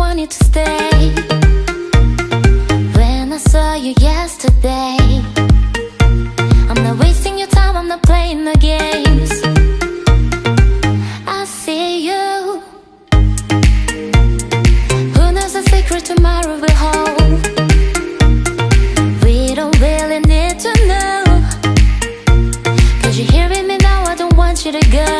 wanted to stay. When I saw you yesterday I'm not wasting your time, I'm not playing the games. I see you. Who knows the secret tomorrow will hold? We don't really need to know. Cause you're hearing me now, I don't want you to go.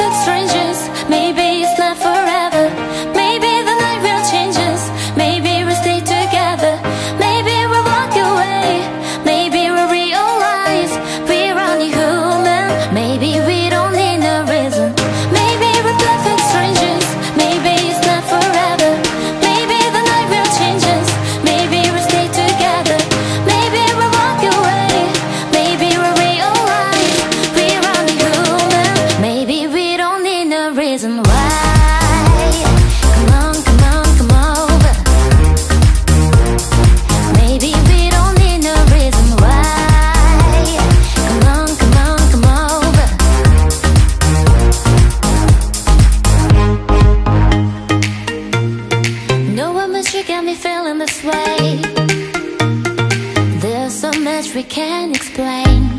much we can explain.